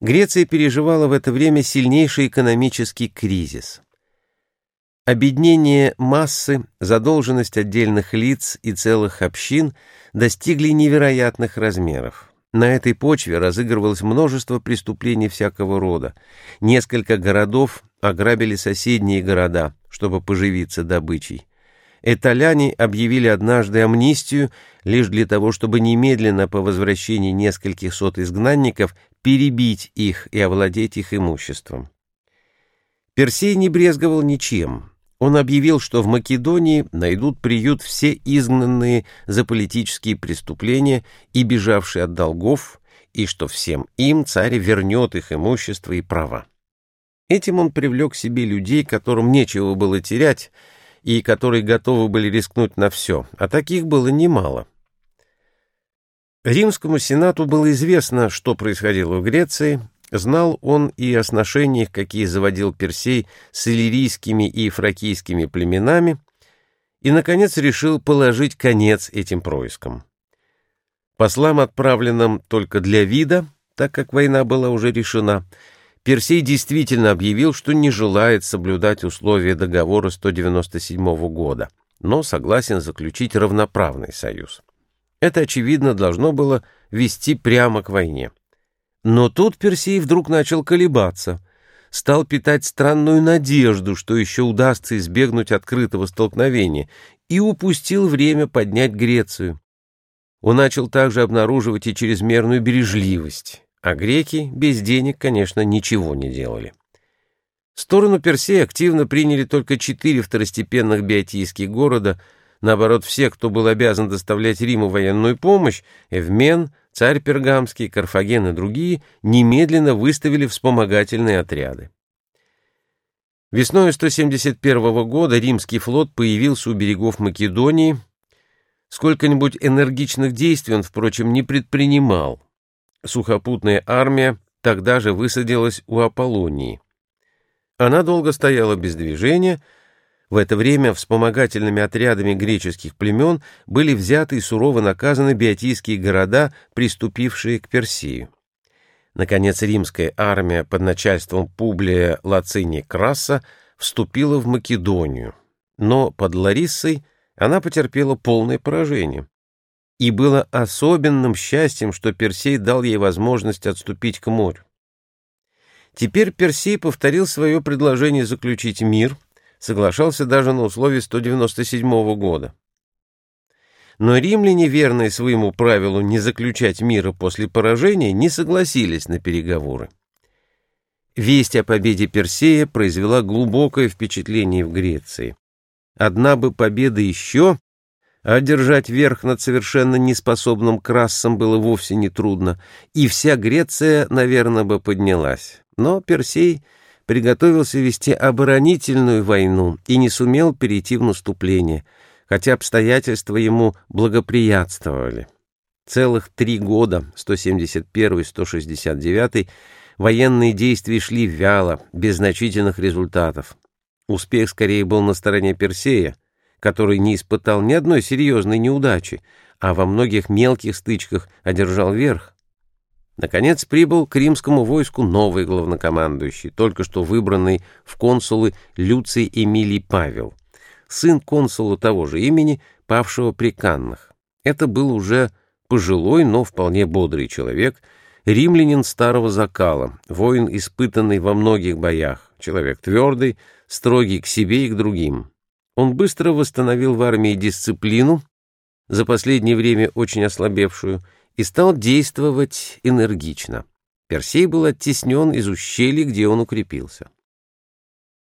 Греция переживала в это время сильнейший экономический кризис. Обеднение массы, задолженность отдельных лиц и целых общин достигли невероятных размеров. На этой почве разыгрывалось множество преступлений всякого рода. Несколько городов ограбили соседние города, чтобы поживиться добычей. Эталяне объявили однажды амнистию лишь для того, чтобы немедленно по возвращении нескольких сот изгнанников перебить их и овладеть их имуществом. Персей не брезговал ничем. Он объявил, что в Македонии найдут приют все изгнанные за политические преступления и бежавшие от долгов, и что всем им царь вернет их имущество и права. Этим он привлек к себе людей, которым нечего было терять, и которые готовы были рискнуть на все, а таких было немало. Римскому сенату было известно, что происходило в Греции, знал он и о сношениях, какие заводил Персей с иллирийскими и фракийскими племенами, и, наконец, решил положить конец этим проискам. Послам, отправленным только для вида, так как война была уже решена, Персей действительно объявил, что не желает соблюдать условия договора 197 года, но согласен заключить равноправный союз. Это, очевидно, должно было вести прямо к войне. Но тут Персей вдруг начал колебаться, стал питать странную надежду, что еще удастся избегнуть открытого столкновения, и упустил время поднять Грецию. Он начал также обнаруживать и чрезмерную бережливость, а греки без денег, конечно, ничего не делали. Сторону Персея активно приняли только четыре второстепенных биотийских города – Наоборот, все, кто был обязан доставлять Риму военную помощь, Эвмен, царь Пергамский, Карфаген и другие, немедленно выставили вспомогательные отряды. Весной 171 года римский флот появился у берегов Македонии. Сколько-нибудь энергичных действий он, впрочем, не предпринимал. Сухопутная армия тогда же высадилась у Аполлонии. Она долго стояла без движения, в это время вспомогательными отрядами греческих племен были взяты и сурово наказаны биотийские города, приступившие к Персии. Наконец, римская армия под начальством Публия Лациния Краса вступила в Македонию, но под Лариссой она потерпела полное поражение. И было особенным счастьем, что Персей дал ей возможность отступить к морю. Теперь Персей повторил свое предложение заключить мир — соглашался даже на условии 197 года. Но римляне, верные своему правилу не заключать мира после поражения, не согласились на переговоры. Весть о победе Персея произвела глубокое впечатление в Греции. Одна бы победа еще, а одержать верх над совершенно неспособным Крассом было вовсе не трудно, и вся Греция, наверное, бы поднялась. Но Персей приготовился вести оборонительную войну и не сумел перейти в наступление, хотя обстоятельства ему благоприятствовали. Целых три года, 171-169, военные действия шли вяло, без значительных результатов. Успех скорее был на стороне Персея, который не испытал ни одной серьезной неудачи, а во многих мелких стычках одержал верх. Наконец прибыл к римскому войску новый главнокомандующий, только что выбранный в консулы Люций Эмилий Павел, сын консула того же имени, павшего при Каннах. Это был уже пожилой, но вполне бодрый человек, римлянин старого закала, воин, испытанный во многих боях, человек твердый, строгий к себе и к другим. Он быстро восстановил в армии дисциплину, за последнее время очень ослабевшую, и стал действовать энергично. Персей был оттеснен из ущелья, где он укрепился.